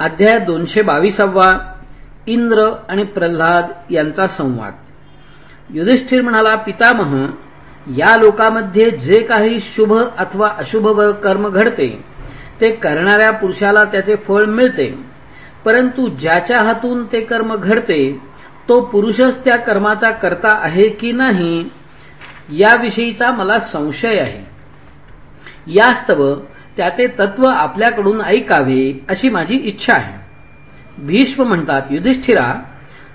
अध्याय दोनशे बावीसावा इंद्र आणि प्रल्हाद यांचा संवाद. युधिष्ठिर म्हणाला पितामह या लोकामध्ये जे काही शुभ अथवा अशुभ कर्म घडते ते करणाऱ्या पुरुषाला त्याचे फळ मिळते. परंतु ज्याच्या हातून ते कर्म घडते तो पुरुषच त्या कर्माचा करता आहे की नाही याविषयीचा मला संशय आहे. यास्तव त्याचे तत्व आपल्याकडून ऐकावे अशी माझी इच्छा आहे. भीष्म म्हणतात युधिष्ठिरा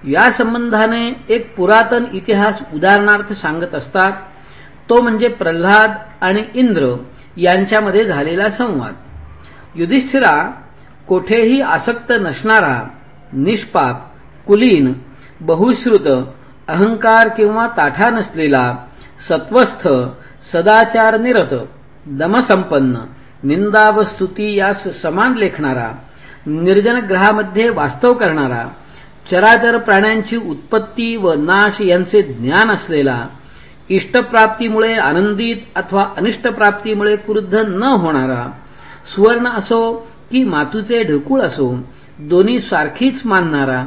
या संबंधाने एक पुरातन इतिहास उदाहरणार्थ सांगत असतात. तो म्हणजे प्रल्हाद आणि इंद्र यांच्यामध्ये झालेला संवाद. युधिष्ठिरा कोठेही आसक्त नसणारा निष्पाप कुलीन बहुश्रुत अहंकार किंवा ताठा नसलेला सत्वस्थ सदाचार निरत दमसंपन्न निंदा व स्तुती यास समान लेखणारा निर्जन ग्रहामध्ये वास्तव करणारा चराचर प्राण्यांची उत्पत्ती व नाश यांचे ज्ञान असलेला इष्टप्राप्तीमुळे आनंदित अथवा अनिष्टप्राप्तीमुळे क्रुद्ध न होणारा सुवर्ण असो की मातूचे ढकूळ असो दोन्ही सारखीच मानणारा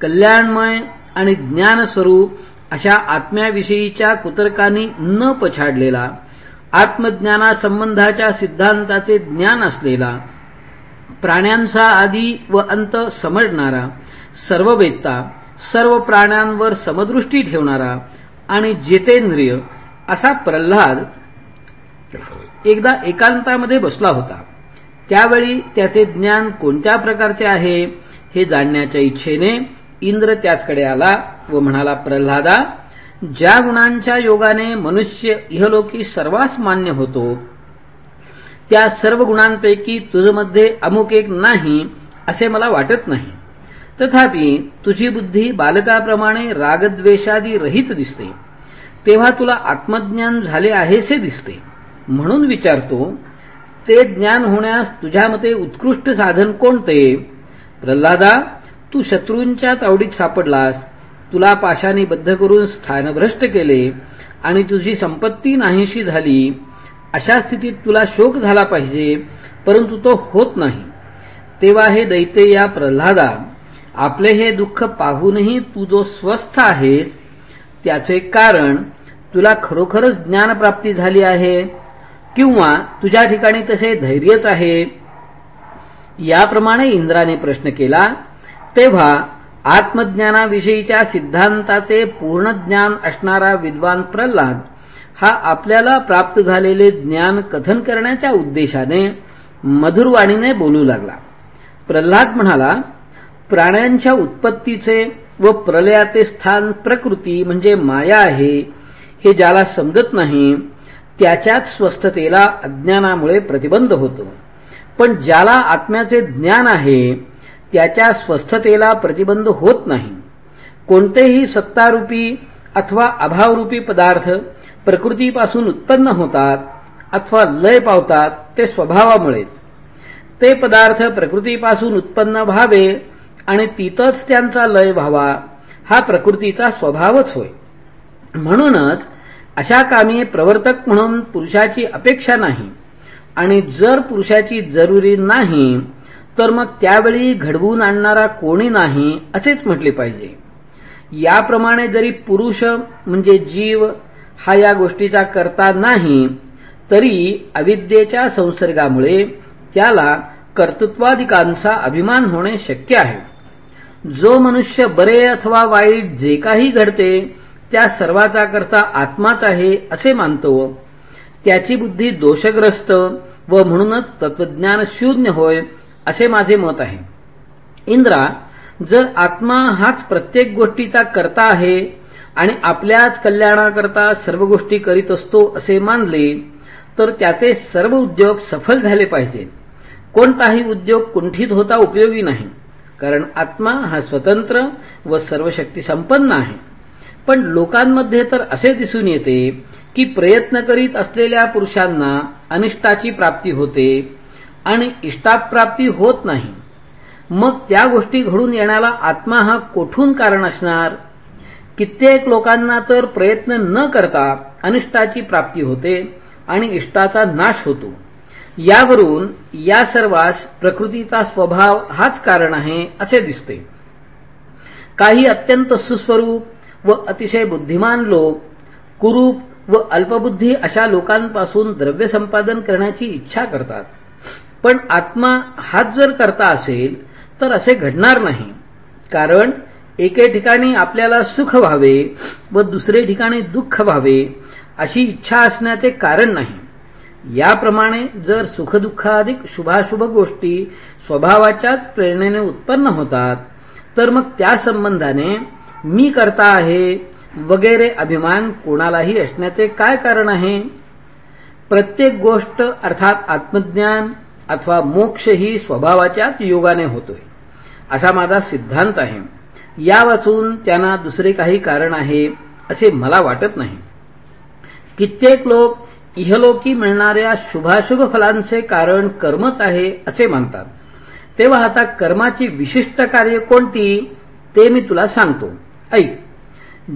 कल्याणमय आणि ज्ञानस्वरूप अशा आत्म्याविषयीच्या कुतर्कांनी न पछाडलेला आत्मज्ञानासंबंधाच्या सिद्धांताचे ज्ञान असलेला प्राण्यांचा आदी व अंत समजणारा सर्ववेत्ता सर्व प्राण्यांवर समदृष्टी ठेवणारा आणि जितेंद्रिय असा प्रल्हाद एकदा एकांतामध्ये बसला होता. त्यावेळी त्याचे ज्ञान कोणत्या प्रकारचे आहे हे जाणण्याच्या इच्छेने इंद्र त्याचकडे आला व म्हणाला प्रल्हादा ज्या गुणांच्या योगाने मनुष्य इहलोकी सर्वांस मान्य होतो त्या सर्व गुणांपैकी तुझमध्ये अमुक एक नाही असे मला वाटत नाही. तथापि तुझी बुद्धी बालकाप्रमाणे रागद्वेषादी रहित दिसते. तेव्हा तुला आत्मज्ञान झाले आहेसे दिसते. म्हणून विचारतो ते ज्ञान होण्यास तुझ्या मते उत्कृष्ट साधन कोणते? प्रल्हादा तू शत्रूंच्या तावडीत सापडलास. तुला पाशाने बद्ध करून स्थानभ्रष्ट केले आणि तुझी संपत्ती नाहीशी झाली अशा स्थितीत तुला शोक झाला पाहिजे परंतु तो होत नाही. तेव्हा हे दैते या प्रल्हादा आपले हे दुःख पाहूनही तू जो स्वस्थ आहेस त्याचे कारण तुला खरोखरच ज्ञानप्राप्ती झाली आहे किंवा तुझ्या ठिकाणी तसे धैर्यच आहे? याप्रमाणे इंद्राने प्रश्न केला तेव्हा आत्मज्ञानाविषयीच्या सिद्धांताचे पूर्ण ज्ञान असणारा विद्वान प्रल्हाद हा आपल्याला प्राप्त झालेले ज्ञान कथन करण्याच्या उद्देशाने मधुरवाणीने बोलू लागला. प्रल्हाद म्हणाला प्राण्यांच्या उत्पत्तीचे व प्रलयाचे स्थान प्रकृती म्हणजे माया आहे हे ज्याला समजत नाही त्याच्याच स्वस्थतेला अज्ञानामुळे प्रतिबंध होतो. पण ज्याला आत्म्याचे ज्ञान आहे त्याच्या स्वस्थतेला प्रतिबंध होत नाही. कोणतेही सत्तारूपी अथवा अभावरूपी पदार्थ प्रकृतीपासून उत्पन्न होतात अथवा लय पावतात ते स्वभावामुळेच. ते पदार्थ प्रकृतीपासून उत्पन्न व्हावे आणि तिथंच त्यांचा लय व्हावा हा प्रकृतीचा स्वभावच होय. म्हणूनच अशा कामी प्रवर्तक म्हणून पुरुषाची अपेक्षा नाही. आणि जर पुरुषाची जरुरी नाही तर मग त्यावेळी घडवून आणणारा कोणी नाही असेच म्हटले पाहिजे. याप्रमाणे जरी पुरुष म्हणजे जीव हा या गोष्टीचा करता नाही तरी अविद्येच्या संसर्गामुळे त्याला कर्तृत्वादिकांचा अभिमान होणे शक्य आहे. जो मनुष्य बरे अथवा वाईट जे काही घडते त्या सर्वाचा करता आत्माच आहे असे मानतो. त्याची बुद्धी दोषग्रस्त व म्हणूनच तत्वज्ञान शून्य होय असे माझे मत आहे. इंद्रा जर आत्मा हाच प्रत्येक गोष्टीचा करता आहे आणि आपल्याच कल्याणाकरता सर्व गोष्टी करीत असतो असे मानले तर त्याचे सर्व उद्योग सफल झाले पाहिजेत कोणताही उद्योग कुंठित होता उपयोगी नाही कारण आत्मा हा स्वतंत्र व सर्व शक्ती संपन्न आहे. पण लोकांमध्ये तर असे दिसून येते की प्रयत्न करीत असलेल्या पुरुषांना अनिष्टाची प्राप्ती होते आणि इष्टाप्राप्ती होत नाही. मग त्या गोष्टी घडून येण्याला आत्मा हा कोठून कारण असणार? कित्येक लोकांना तर प्रयत्न न करता अनिष्टाची प्राप्ती होते आणि इष्टाचा नाश होतो. यावरून या सर्वास प्रकृतीचा स्वभाव हाच कारण आहे असे दिसते. काही अत्यंत सुस्वरूप व अतिशय बुद्धिमान लोक कुरूप व अल्पबुद्धी अशा लोकांपासून द्रव्य संपादन करण्याची इच्छा करतात. पण आत्मा हाच जर करता असेल तर असे घडणार नाही. कारण एके ठिकाणी आपल्याला सुख व्हावे व दुसरे ठिकाणी दुःख व्हावे अशी इच्छा असण्याचे कारण नाही. याप्रमाणे जर सुखदुःखाधिक शुभाशुभ गोष्टी स्वभावाच्याच प्रेरणेने उत्पन्न होतात तर मग त्या संबंधाने मी करता आहे वगैरे अभिमान कोणालाही असण्याचे काय कारण आहे? प्रत्येक गोष्ट अर्थात आत्मज्ञान अथवा मोक्ष ही स्वभावाच्याच योगाने होतोय. असा माझा सिद्धांत आहे. या वाचून त्यांना दुसरे काही कारण आहे असे मला वाटत नाही. कित्येक लोक इहलोकी मिळणाऱ्या शुभाशुभ फलांचे कारण कर्मच आहे असे मानतात. तेव्हा आता कर्माची विशिष्ट कार्य कोणती ते मी तुला सांगतो. ऐक.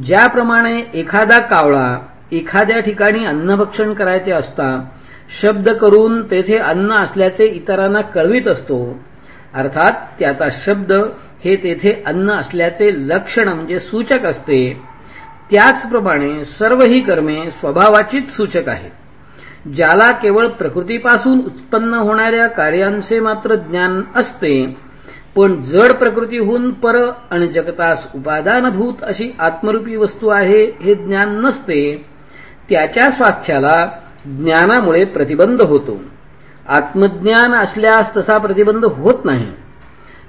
ज्याप्रमाणे एखादा कावळा एखाद्या ठिकाणी अन्नभक्षण करायचे असता शब्द करून तेथे अन्न असल्याचे इतरांना कळवित असतो. अर्थात त्याचा शब्द हे तेथे अन्न असल्याचे लक्षण म्हणजे सूचक असते. त्याचप्रमाणे सर्व ही कर्मे स्वभावाचीच सूचक आहेत. ज्याला केवळ प्रकृतीपासून उत्पन्न होणाऱ्या कार्यांचे मात्र ज्ञान असते पण जड प्रकृतीहून पर आणि जगतास उपादानभूत अशी आत्मरूपी वस्तू आहे हे ज्ञान नसते. त्याच्या स्वास्थ्याला ज्ञानामुळे प्रतिबंध होतो. आत्मज्ञान असल्यास तसा प्रतिबंध होत नाही.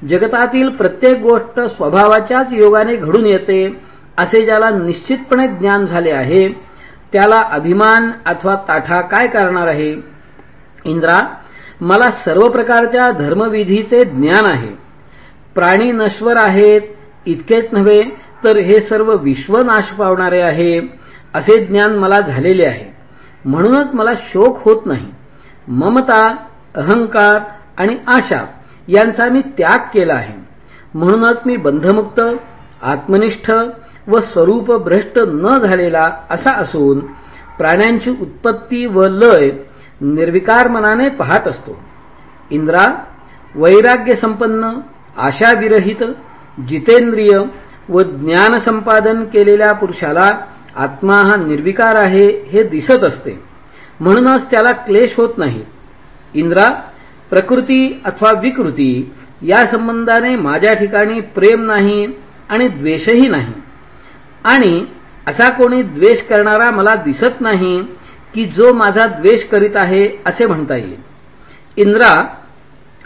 जगतातील प्रत्येक गोष्ट स्वभावाच्याच योगाने घडून येते असे ज्याला निश्चितपणे ज्ञान झाले आहे त्याला अभिमान अथवा ताठा काय करणार आहे? इंद्रा मला सर्व प्रकारच्या धर्मविधीचे ज्ञान आहे. प्राणी नश्वर आहेत इतकेच नव्हे तर हे सर्व विश्व नाश पावणारे आहे असे ज्ञान मला झालेले आहे. म्हणूनच मला शोक होत नाही. ममता अहंकार आणि आशा यांचा मी त्याग केला आहे. म्हणूनच मी बंधमुक्त आत्मनिष्ठ व स्वरूप भ्रष्ट न झालेला असा असून प्राण्यांची उत्पत्ती व लय निर्विकार मनाने पाहत असतो. इंद्रा वैराग्य संपन्न आशाविरहित जितेंद्रिय व ज्ञान संपादन केलेल्या पुरुषाला आत्मा हा निर्विकार आहे हे दिसत असते. म्हणूनच त्याला क्लेश होत नाही. इंद्रा प्रकृती अथवा विकृती या संबंधाने माझ्या ठिकाणी प्रेम नाही आणि द्वेषही नाही. आणि असा कोणी द्वेष करणारा मला दिसत नाही की जो माझा द्वेष करीत आहे असे म्हणता येईल. इंद्रा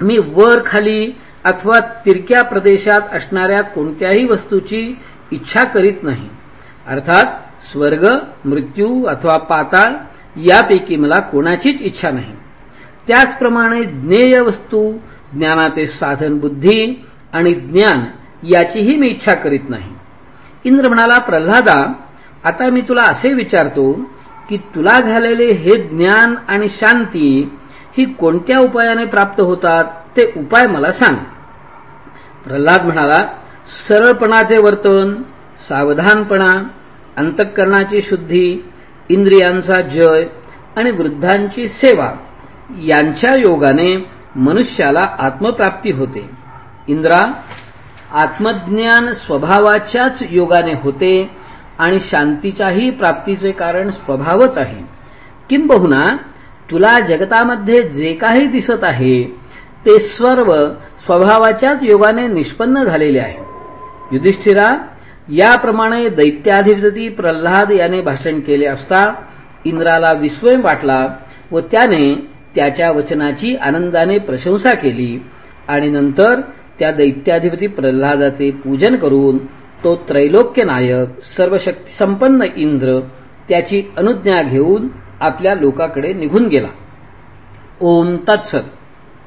मी वर खाली अथवा तिरक्या प्रदेशात असणाऱ्या कोणत्याही वस्तूची इच्छा करीत नाही. अर्थात स्वर्ग मृत्यू अथवा पाताळ यापैकी मला कोणाचीच इच्छा नाही. त्याचप्रमाणे ज्ञेय वस्तू ज्ञानाचे साधन बुद्धी आणि ज्ञान याचीही मी इच्छा करीत नाही. इंद्र म्हणाला प्रल्हादा आता मी तुला असे विचारतो की तुला झालेले हे ज्ञान आणि शांती ही कोणत्या उपायाने प्राप्त होतात ते उपाय मला सांग. प्रल्हाद म्हणाला सरळपणाचे वर्तन सावधानपणा अंतःकरणाची शुद्धी इंद्रियांचा जय आणि वृद्धांची सेवा यांच्या योगाने मनुष्याला आत्मप्राप्ती होते. इंद्रा आत्मज्ञान स्वभावाच्याच योगाने होते आणि शांतीच्याही प्राप्तीचे कारण स्वभावच आहे. किंबहुना तुला जगतामध्ये जे काही दिसत आहे ते सर्व स्वभावाच्याच योगाने निष्पन्न झालेले आहे. युधिष्ठिरा याप्रमाणे दैत्याधिपती प्रल्हाद याने भाषण केले असता इंद्राला विस्मय वाटला व त्याने त्याच्या वचनाची आनंदाने प्रशंसा केली आणि नंतर त्या दैत्याधिपती प्रल्हादाचे पूजन करून तो त्रैलोक्य नायक सर्वशक्ती संपन्न इंद्र त्याची अनुज्ञा घेऊन आपल्या लोकाकडे निघून गेला. ओम तत्सत.